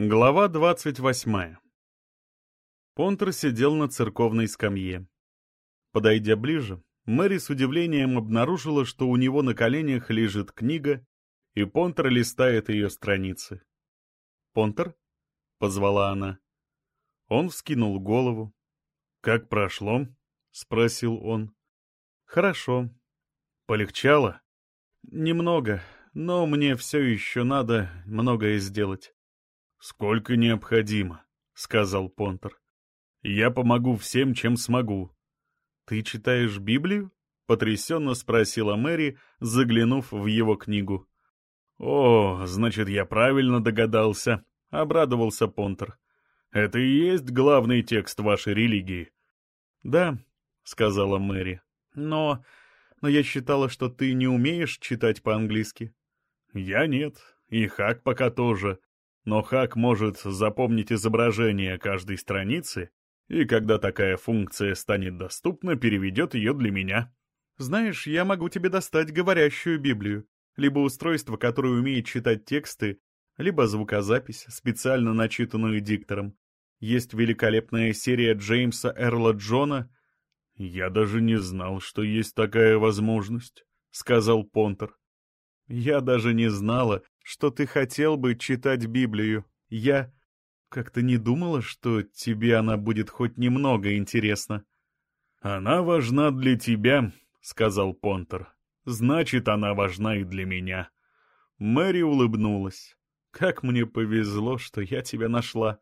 Глава двадцать восьмая. Понтер сидел на церковной скамье. Подойдя ближе, Мэри с удивлением обнаружила, что у него на коленях лежит книга, и Понтер листает ее страницы. «Понтер?» — позвала она. Он вскинул голову. «Как прошло?» — спросил он. «Хорошо. Полегчало?» «Немного, но мне все еще надо многое сделать». «Сколько необходимо», — сказал Понтер. «Я помогу всем, чем смогу». «Ты читаешь Библию?» — потрясенно спросила Мэри, заглянув в его книгу. «О, значит, я правильно догадался», — обрадовался Понтер. «Это и есть главный текст вашей религии». «Да», — сказала Мэри. «Но... но я считала, что ты не умеешь читать по-английски». «Я нет, и Хак пока тоже но хак может запомнить изображение каждой страницы, и когда такая функция станет доступна, переведет ее для меня. Знаешь, я могу тебе достать говорящую Библию, либо устройство, которое умеет читать тексты, либо звукозапись, специально начитанную диктором. Есть великолепная серия Джеймса Эрла Джона. «Я даже не знал, что есть такая возможность», — сказал Понтер. «Я даже не знала, что ты хотел бы читать Библию. Я как-то не думала, что тебе она будет хоть немного интересна». «Она важна для тебя», — сказал Понтер. «Значит, она важна и для меня». Мэри улыбнулась. «Как мне повезло, что я тебя нашла».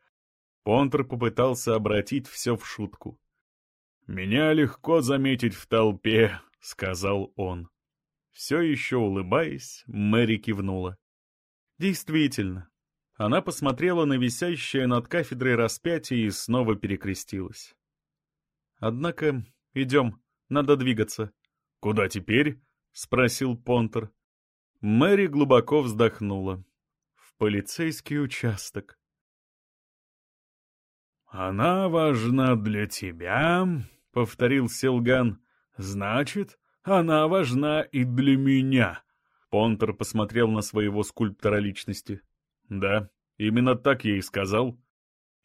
Понтер попытался обратить все в шутку. «Меня легко заметить в толпе», — сказал он. Все еще улыбаясь, Мэри кивнула. Действительно. Она посмотрела на висящее над кафедрой распятие и снова перекрестилась. Однако, идем, надо двигаться. Куда теперь? спросил Понтер. Мэри глубоко вздохнула. В полицейский участок. «Она важна для тебя», — повторил Селган. «Значит, она важна и для меня». Понтер посмотрел на своего скульптора личности. «Да, именно так я и сказал».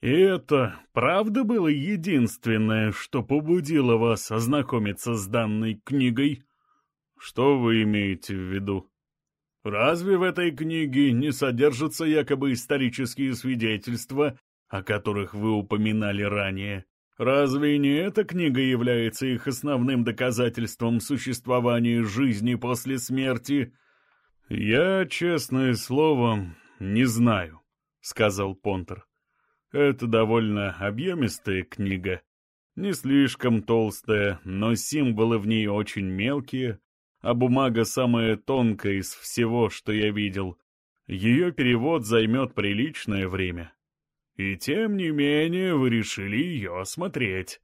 «И это правда было единственное, что побудило вас ознакомиться с данной книгой?» «Что вы имеете в виду?» «Разве в этой книге не содержатся якобы исторические свидетельства, о которых вы упоминали ранее? Разве не эта книга является их основным доказательством существования жизни после смерти?» «Я, честное слово, не знаю», — сказал Понтер. «Это довольно объемистая книга. Не слишком толстая, но символы в ней очень мелкие, а бумага самая тонкая из всего, что я видел. Ее перевод займет приличное время. И тем не менее вы решили ее осмотреть».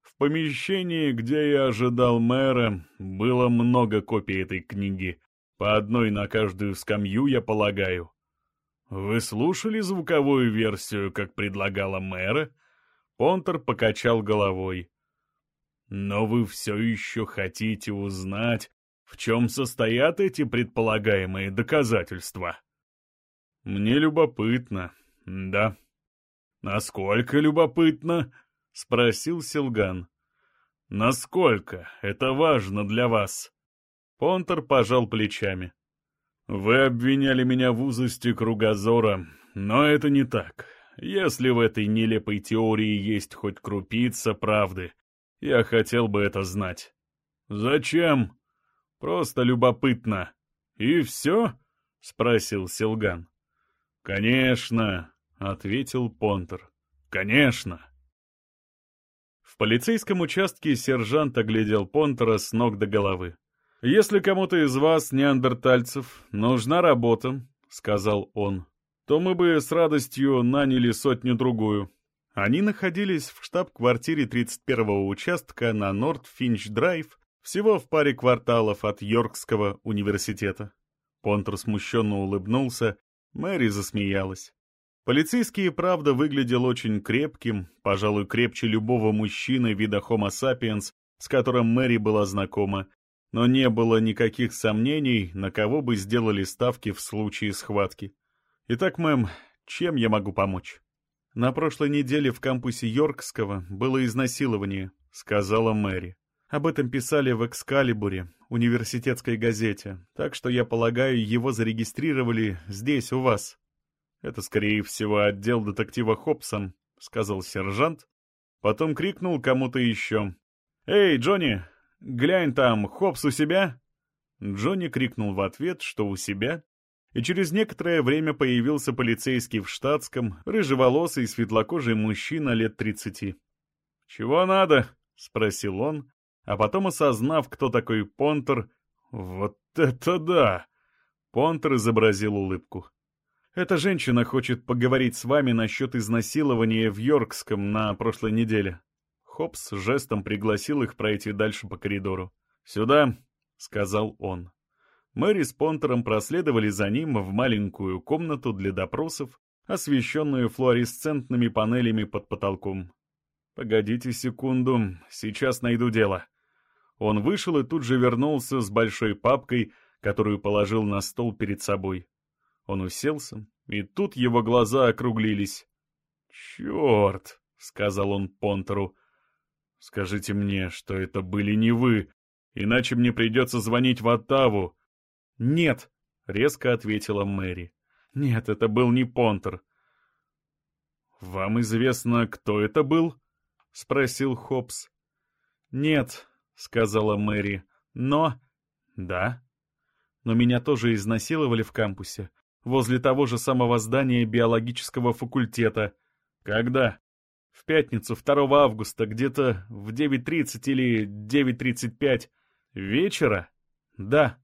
В помещении, где я ожидал мэра, было много копий этой книги — по одной на каждую скамью, я полагаю. Вы слушали звуковую версию, как предлагала мэра? Понтер покачал головой. Но вы все еще хотите узнать, в чем состоят эти предполагаемые доказательства? Мне любопытно, да. Насколько любопытно? Спросил Силган. Насколько это важно для вас? Понтер пожал плечами. «Вы обвиняли меня в узости кругозора, но это не так. Если в этой нелепой теории есть хоть крупица правды, я хотел бы это знать». «Зачем?» «Просто любопытно». «И все?» — спросил Силган. «Конечно», — ответил Понтер. «Конечно». В полицейском участке сержант оглядел Понтера с ног до головы. «Если кому-то из вас, неандертальцев, нужна работа, — сказал он, — то мы бы с радостью наняли сотню-другую». Они находились в штаб-квартире 31-го участка на Норфинч-Драйв, всего в паре кварталов от Йоркского университета. Понтер смущенно улыбнулся, Мэри засмеялась. Полицейский, правда, выглядел очень крепким, пожалуй, крепче любого мужчины вида Homo sapiens, с которым Мэри была знакома, но не было никаких сомнений, на кого бы сделали ставки в случае схватки. «Итак, мэм, Чем я могу помочь?» «На прошлой неделе в кампусе Йоркского было изнасилование», — сказала Мэри. «Об этом писали в «Экскалибуре», университетской газете, так что, я полагаю, его зарегистрировали здесь, у вас». «Это, скорее всего, отдел детектива Хобсон», — сказал сержант. Потом крикнул кому-то еще. «Эй, Джонни, глянь там, Хобс у себя?» Джонни крикнул в ответ, что у себя, и через некоторое время появился полицейский в штатском, рыжеволосый светлокожий мужчина лет тридцати. «Чего надо?» — спросил он, а потом, осознав, кто такой Понтер, «Вот это да!» Понтер изобразил улыбку. «Эта женщина хочет поговорить с вами насчет изнасилования в Йоркском на прошлой неделе». Хопс жестом пригласил их пройти дальше по коридору. «Сюда», — сказал он. Мэри с Понтером проследовали за ним в маленькую комнату для допросов, освещенную флуоресцентными панелями под потолком. «Погодите секунду, сейчас найду дело». Он вышел и тут же вернулся с большой папкой, которую положил на стол перед собой. Он уселся, и тут его глаза округлились. «Черт!» — сказал он Понтеру. «Скажите мне, что это были не вы, иначе мне придется звонить в Оттаву. «Нет», — резко ответила Мэри. «Нет, это был не Понтер». «Вам известно, кто это был?» — спросил Хопс. «Нет», — сказала Мэри, — «но...» «Да». «Но меня тоже изнасиловали в кампусе, возле того же самого здания биологического факультета». «Когда?» «В пятницу, 2 августа, где-то в 9.30 или 9.35. Вечера?» «Да».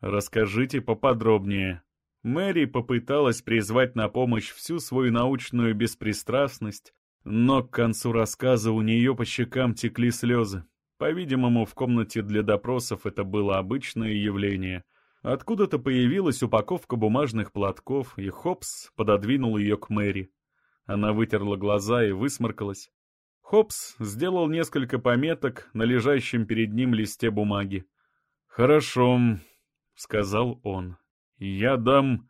«Расскажите поподробнее». Мэри попыталась призвать на помощь всю свою научную беспристрастность, но к концу рассказа у нее по щекам текли слезы. По-видимому, в комнате для допросов это было обычное явление. Откуда-то появилась упаковка бумажных платков, и Хопс пододвинул ее к Мэри. Она вытерла глаза и высморкалась. Хопс сделал несколько пометок на лежащем перед ним листе бумаги. «Хорошо», — сказал он. «Я дам...»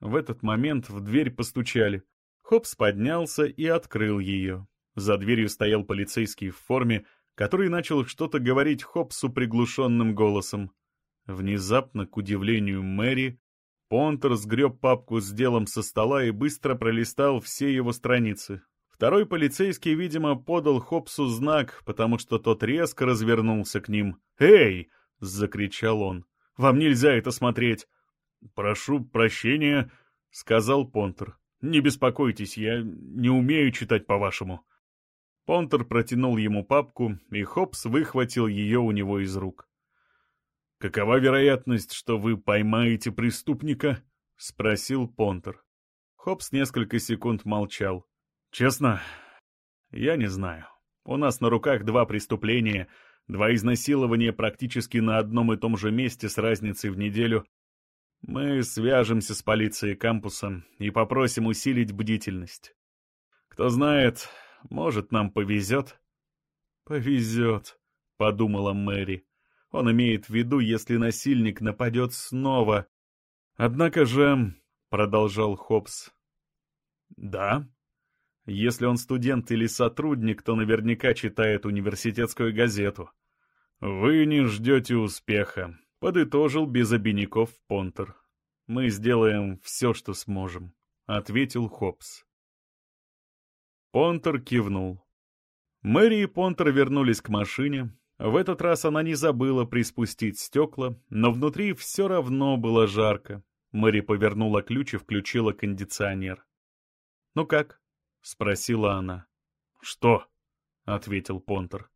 В этот момент в дверь постучали. Хопс поднялся и открыл ее. За дверью стоял полицейский в форме, который начал что-то говорить Хопсу приглушенным голосом. Внезапно, к удивлению Мэри, Понтер сгреб папку с делом со стола и быстро пролистал все его страницы. Второй полицейский, видимо, подал Хопсу знак, потому что тот резко развернулся к ним. «Эй!» — закричал он. Вам нельзя это смотреть!» «Прошу прощения», — сказал Понтер. «Не беспокойтесь, я не умею читать по-вашему». Понтер протянул ему папку, и Хопс выхватил ее у него из рук. «Какова вероятность, что вы поймаете преступника?» — спросил Понтер. Хопс несколько секунд молчал. «Честно, я не знаю. У нас на руках два преступления — Два изнасилования практически на одном и том же месте с разницей в неделю. Мы свяжемся с полицией кампуса и попросим усилить бдительность. Кто знает, может, нам повезет. Повезет, — подумала Мэри. Он имеет в виду, если насильник нападет снова. Однако же, — продолжал Хопс, — да, если он студент или сотрудник, то наверняка читает университетскую газету. «Вы не ждете успеха», — подытожил без обиняков Понтер. «Мы сделаем все, что сможем», — ответил Хопс. Понтер кивнул. Мэри и Понтер вернулись к машине. В этот раз она не забыла приспустить стекла, но внутри все равно было жарко. Мэри повернула ключ и включила кондиционер. «Ну как?» — спросила она. «Что?» — ответил Понтер.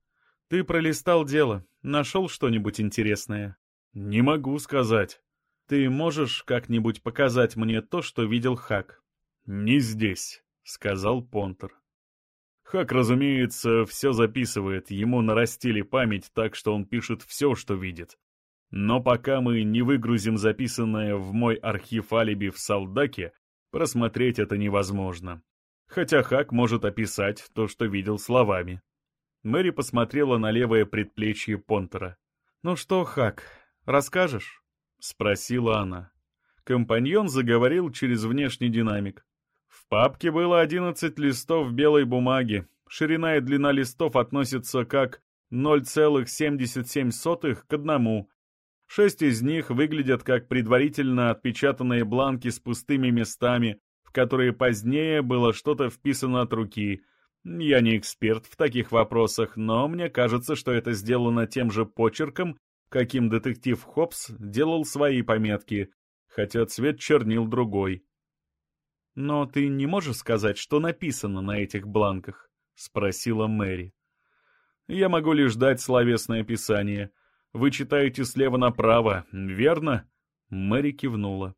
«Ты пролистал дело. Нашел что-нибудь интересное?» «Не могу сказать. Ты можешь как-нибудь показать мне то, что видел Хак?» «Не здесь», — сказал Понтер. Хак, разумеется, все записывает, ему нарастили память так, что он пишет все, что видит. Но пока мы не выгрузим записанное в мой архив алиби в Салдаке, просмотреть это невозможно хотя Хак может описать то, что видел словами. Мэри посмотрела на левое предплечье Понтера. «Ну что, Хак, расскажешь?» — спросила она. Компаньон заговорил через внешний динамик. Папке было 11 листов белой бумаги. Ширина и длина листов относятся как 0,77 к одному. Шесть из них выглядят как предварительно отпечатанные бланки с пустыми местами, в которые позднее было что-то вписано от руки. Я не эксперт в таких вопросах, но мне кажется, что это сделано тем же почерком, каким детектив Хопс делал свои пометки, хотя цвет чернил другой. «Но ты не можешь сказать, что написано на этих бланках?» — спросила Мэри. «Я могу лишь дать словесное описание. Вы читаете слева направо, верно?» Мэри кивнула.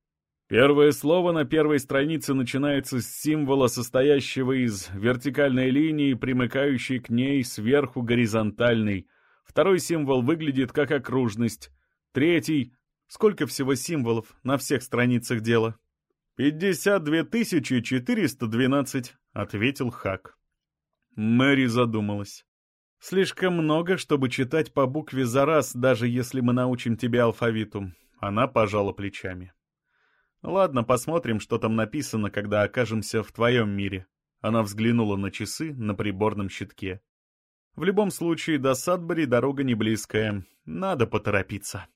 Первое слово на первой странице начинается с символа, состоящего из вертикальной линии, примыкающей к ней сверху горизонтальной. Второй символ выглядит как окружность. Третий... Сколько всего символов на всех страницах дела? «Пятьдесят тысячи четыреста двенадцать», — ответил Хак. Мэри задумалась. «Слишком много, чтобы читать по букве за раз, даже если мы научим тебя алфавиту». Она пожала плечами. «Ладно, посмотрим, что там написано, когда окажемся в твоем мире». Она взглянула на часы на приборном щитке. «В любом случае, до Садбери дорога не близкая. Надо поторопиться».